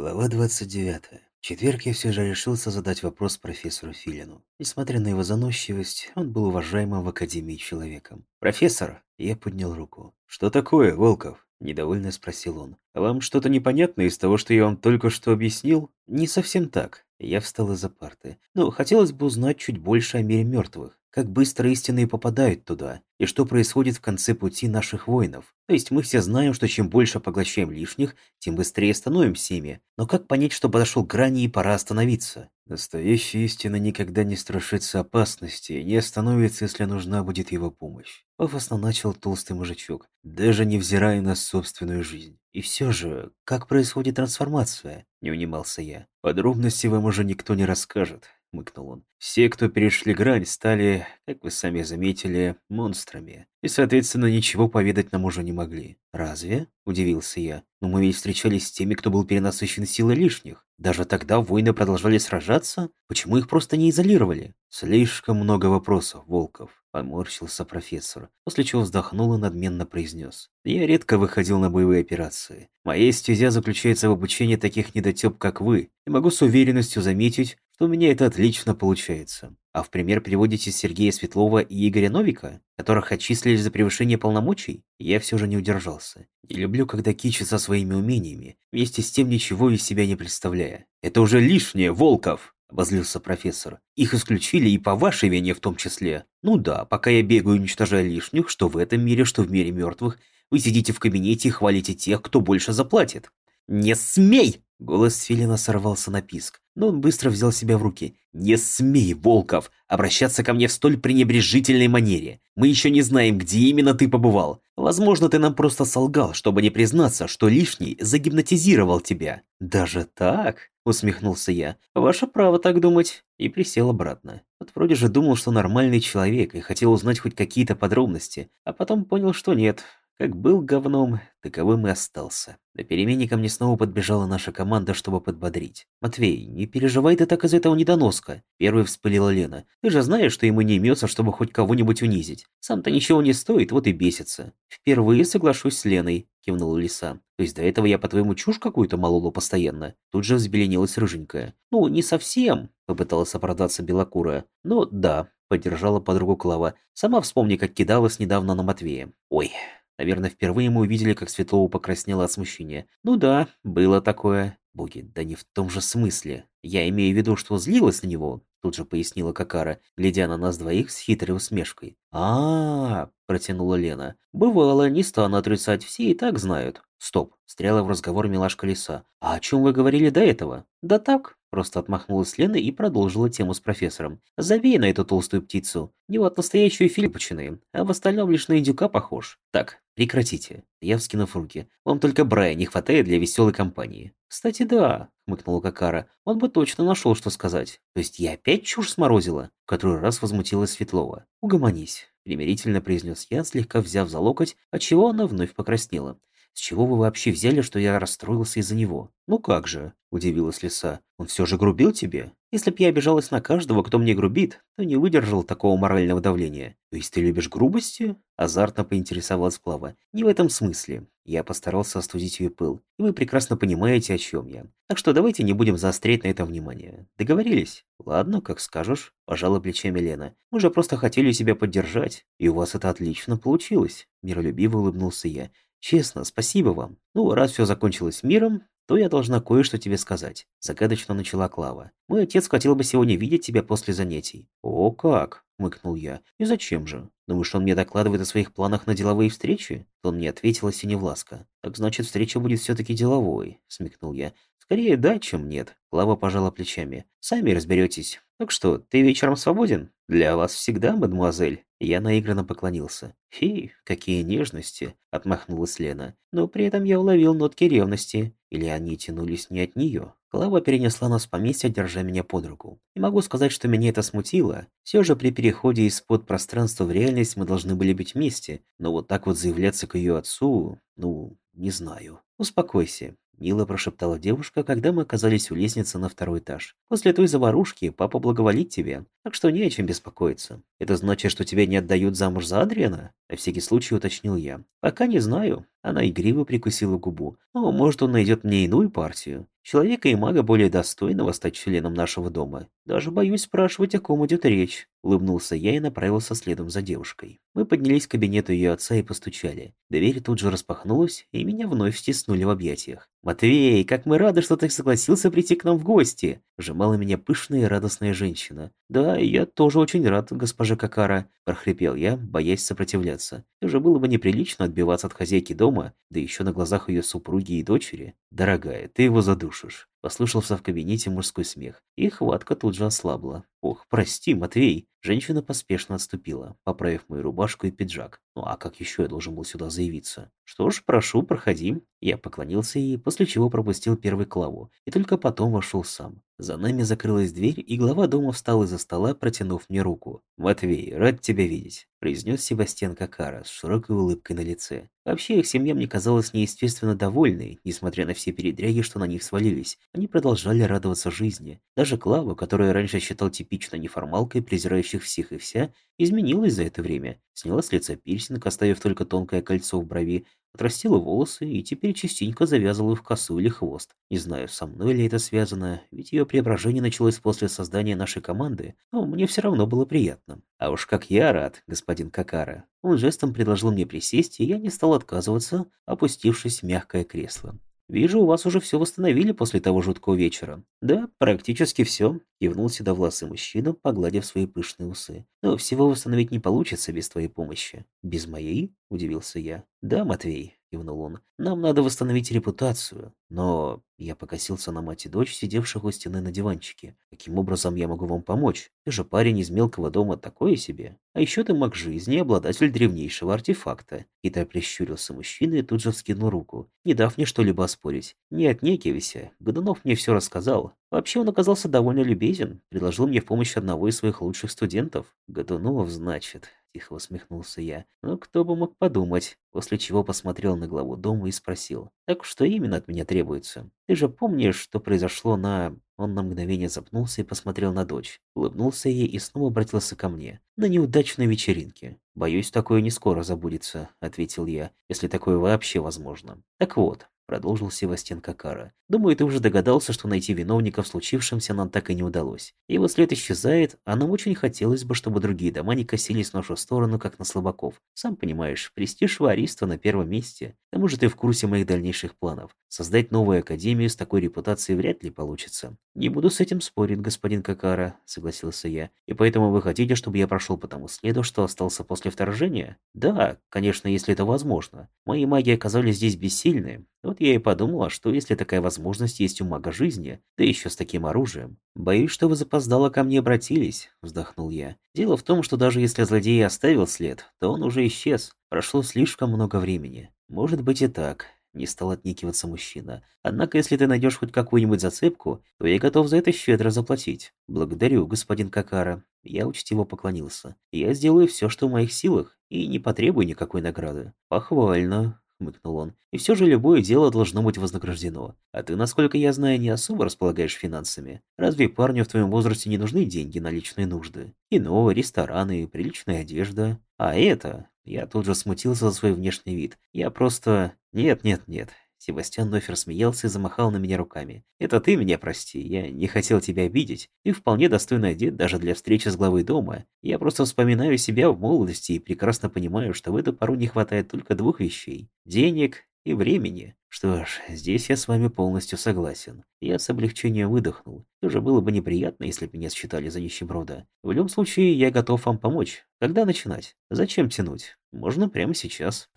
Глава 29. В четверг я все же решился задать вопрос профессору Филину. Несмотря на его заносчивость, он был уважаемым в Академии человеком. «Профессор!» Я поднял руку. «Что такое, Волков?» Недовольно спросил он. «Вам что-то непонятно из того, что я вам только что объяснил?» «Не совсем так». Я встал из-за парты. «Но хотелось бы узнать чуть больше о мире мертвых. Как быстро истинные попадают туда, и что происходит в конце пути наших воинов. То есть мы все знаем, что чем больше поглощаем лишних, тем быстрее становимся ими. Но как понять, что подошел к грани и пора остановиться? Настоящая истина никогда не страшится опасности и не остановится, если нужна будет его помощь. Пафосно начал толстый мужичок, даже невзирая на собственную жизнь. И все же, как происходит трансформация? Не унимался я. Подробности вам уже никто не расскажет. — мыкнул он. «Все, кто перешли грань, стали, как вы сами заметили, монстрами. И, соответственно, ничего поведать нам уже не могли». «Разве?» — удивился я. «Но мы ведь встречались с теми, кто был перенасыщен силой лишних. Даже тогда воины продолжали сражаться? Почему их просто не изолировали?» «Слишком много вопросов, Волков», — поморщился профессор, после чего вздохнул и надменно произнес. «Я редко выходил на боевые операции. Моя стезя заключается в обучении таких недотеп, как вы, и могу с уверенностью заметить, что у меня это отлично получается. А в пример приводите Сергея Светлова и Игоря Новика, которых отчислили за превышение полномочий? Я все же не удержался. Не люблю, когда кичатся своими умениями, вместе с тем ничего из себя не представляя. Это уже лишнее, Волков! — обозлился профессор. «Их исключили и по вашей вине в том числе. Ну да, пока я бегаю, уничтожая лишних, что в этом мире, что в мире мертвых, вы сидите в кабинете и хвалите тех, кто больше заплатит». «Не смей!» Голос Филина сорвался на писк, но он быстро взял себя в руки. «Не смей, Волков, обращаться ко мне в столь пренебрежительной манере. Мы еще не знаем, где именно ты побывал. Возможно, ты нам просто солгал, чтобы не признаться, что лишний загипнотизировал тебя». «Даже так?» — усмехнулся я. «Ваше право так думать». И присел обратно. Вот вроде же думал, что нормальный человек и хотел узнать хоть какие-то подробности, а потом понял, что нет. Как был говном, таковым и остался. На перемене ко мне снова подбежала наша команда, чтобы подбодрить. «Матвей, не переживай ты так из этого недоноска!» Первой вспылила Лена. «Ты же знаешь, что ему не имется, чтобы хоть кого-нибудь унизить. Сам-то ничего не стоит, вот и бесится». «Впервые соглашусь с Леной», — кивнула Лиса. «То есть до этого я, по-твоему, чушь какую-то молола постоянно?» Тут же взбеленилась рыженькая. «Ну, не совсем», — попыталась оправдаться белокурая. «Но да», — поддержала подругу Клава. «Сама вспомни, как кидалась недавно на Матвея». «Ой, Наверное, впервые мы увидели, как Светлова покраснела от смущения. Ну да, было такое. Боги, да не в том же смысле. Я имею в виду, что злилась на него, тут же пояснила Какара, глядя на нас двоих с хитрой усмешкой. а, протянула Лена. «Бывало, не стану отрицать, все и так знают». «Стоп», — встряла в разговор милашка Лиса. «А о чем вы говорили до этого?» «Да так», — просто отмахнулась Лена и продолжила тему с профессором. «Забей на эту толстую птицу. Не вот настоящую Филиппочины, а в остальном лишь на индюка похож. Так, прекратите». Я вскинув руки. «Вам только Брая не хватает для веселой компании». «Кстати, да», — хмыкнула Какара. «Он бы точно нашел, что сказать. То есть я опять чушь сморозила?» В который раз возмутилась Светлова. «Угомонись примирительно произнес я, слегка взяв за локоть, отчего она вновь покраснела. «С чего вы вообще взяли, что я расстроился из-за него?» «Ну как же?» – удивилась лиса. «Он все же грубил тебе? Если б я обижалась на каждого, кто мне грубит, то не выдержал такого морального давления. То есть ты любишь грубости?» Азартно поинтересовалась Клава. «Не в этом смысле. Я постарался остудить ее пыл, и вы прекрасно понимаете, о чем я. Так что давайте не будем заострять на это внимание. Договорились?» «Ладно, как скажешь», – пожала плечами Лена. «Мы же просто хотели тебя поддержать, и у вас это отлично получилось», – миролюбиво улыбнулся я. «Честно, спасибо вам. Ну, раз все закончилось миром, то я должна кое-что тебе сказать», – загадочно начала Клава. «Мой отец хотел бы сегодня видеть тебя после занятий». «О, как!» – мыкнул я. «И зачем же? Думаешь, он мне докладывает о своих планах на деловые встречи?» Он мне ответила Синевласка. «Так значит, встреча будет все-таки деловой», – смекнул я. «Скорее да, чем нет». Клава пожала плечами. «Сами разберетесь. Так что, ты вечером свободен?» «Для вас всегда, мадемуазель». Я наигранно поклонился. «Фи, какие нежности!» – отмахнулась Лена. Но при этом я уловил нотки ревности. Или они тянулись не от нее. Клава перенесла нас в поместье, держа меня под руку. Не могу сказать, что меня это смутило. Все же при переходе из подпространства в реальность мы должны были быть вместе. Но вот так вот заявляться к ее отцу, ну, не знаю. Успокойся. Мило прошептала девушка, когда мы оказались у лестницы на второй этаж. «После той заварушки папа благоволит тебе, так что не о чем беспокоиться. Это значит, что тебя не отдают замуж за Адриана?» На всякий случай уточнил я. «Пока не знаю». Она игриво прикусила губу. «Но, может, он найдет мне иную партию. Человека и мага более достойного стать членом нашего дома. Даже боюсь спрашивать, о ком идет речь. Улыбнулся я и направился следом за девушкой. Мы поднялись к кабинету ее отца и постучали. Дверь тут же распахнулась, и меня вновь стиснули в объятиях. «Матвей, как мы рады, что ты согласился прийти к нам в гости!» Сжимала меня пышная и радостная женщина. «Да, я тоже очень рад, госпожа Какара», – прохрипел я, боясь сопротивляться. Все же было бы неприлично отбиваться от хозяйки дома, да еще на глазах ее супруги и дочери. «Дорогая, ты его задушишь», – послышался в кабинете мужской смех, и хватка тут же ослабла. «Ох, прости, Матвей!» Женщина поспешно отступила, поправив мою рубашку и пиджак. Ну а как еще я должен был сюда заявиться? Что ж, прошу, проходи. Я поклонился ей, после чего пропустил первый клаву, и только потом вошел сам. За нами закрылась дверь, и глава дома встал из-за стола, протянув мне руку. «Матвей, рад тебя видеть», – произнес Себастьян Какара с широкой улыбкой на лице. Вообще, их семья мне казалась неестественно довольной, несмотря на все передряги, что на них свалились. Они продолжали радоваться жизни. Даже Клава, которую я раньше считал типично неформалкой, презирающих всех и вся, изменилась за это время. Сняла с лица пирсинг, оставив только тонкое кольцо в брови, отрастила волосы и теперь частенько завязывала в косу или хвост. Не знаю, со мной ли это связано, ведь ее преображение началось после создания нашей команды, но мне все равно было приятно. А уж как я рад, господин Какара. Он жестом предложил мне присесть, и я не стал отказываться, опустившись в мягкое кресло. «Вижу, у вас уже все восстановили после того жуткого вечера». «Да, практически все», — кивнул седовласый мужчина, погладив свои пышные усы. «Но всего восстановить не получится без твоей помощи». «Без моей?» — удивился я. «Да, Матвей, — кивнул он. «Нам надо восстановить репутацию. Но...» Я покосился на мать и дочь, сидевших у стены на диванчике. «Каким образом я могу вам помочь? Ты же парень из мелкого дома такое себе. А еще ты маг жизни обладатель древнейшего артефакта». Китай прищурился мужчина и тут же вскинул руку, не дав мне что-либо оспорить. «Не отнекивайся. Годунов мне все рассказал. Вообще он оказался довольно любезен. Предложил мне помощь одного из своих лучших студентов. Годунов, значит. — тихо усмехнулся я. «Ну, кто бы мог подумать?» После чего посмотрел на главу дома и спросил. «Так что именно от меня требуется? Ты же помнишь, что произошло на...» Он на мгновение запнулся и посмотрел на дочь. Улыбнулся ей и снова обратился ко мне. «На неудачной вечеринке. Боюсь, такое не скоро забудется», — ответил я, «если такое вообще возможно. Так вот, продолжил Севастьян Какара. «Думаю, ты уже догадался, что найти виновника в случившемся нам так и не удалось. Его след исчезает, а нам очень хотелось бы, чтобы другие дома не косились в нашу сторону, как на слабаков. Сам понимаешь, престиж вариства на первом месте. К тому же ты в курсе моих дальнейших планов. Создать новую академию с такой репутацией вряд ли получится». «Не буду с этим спорить, господин Какара», — согласился я. «И поэтому вы хотите, чтобы я прошел по тому следу, что остался после вторжения?» «Да, конечно, если это возможно. Мои маги оказались здесь бессильны, вот я и подумал, а что если такая возможность есть у мага жизни, да еще с таким оружием? Боюсь, что вы запоздало ко мне обратились, вздохнул я. Дело в том, что даже если злодей оставил след, то он уже исчез. Прошло слишком много времени. Может быть и так. Не стал отникиваться мужчина. Однако, если ты найдешь хоть какую-нибудь зацепку, то я готов за это щедро заплатить. Благодарю, господин Какара. Я учтиво поклонился. Я сделаю все, что в моих силах, и не потребую никакой награды. Похвально. — хмыкнул он. «И все же любое дело должно быть вознаграждено. А ты, насколько я знаю, не особо располагаешь финансами. Разве парню в твоем возрасте не нужны деньги на личные нужды? Кино, рестораны, приличная одежда. А это...» Я тут же смутился за свой внешний вид. Я просто... Нет, нет, нет. Себастьян вновь рассмеялся и замахал на меня руками. «Это ты меня прости, я не хотел тебя обидеть. Ты вполне достойно одет даже для встречи с главой дома. Я просто вспоминаю себя в молодости и прекрасно понимаю, что в эту пору не хватает только двух вещей – денег и времени. Что ж, здесь я с вами полностью согласен. Я с облегчением выдохнул. Все было бы неприятно, если бы меня считали за нищеброда. В любом случае, я готов вам помочь. Когда начинать? Зачем тянуть? Можно прямо сейчас.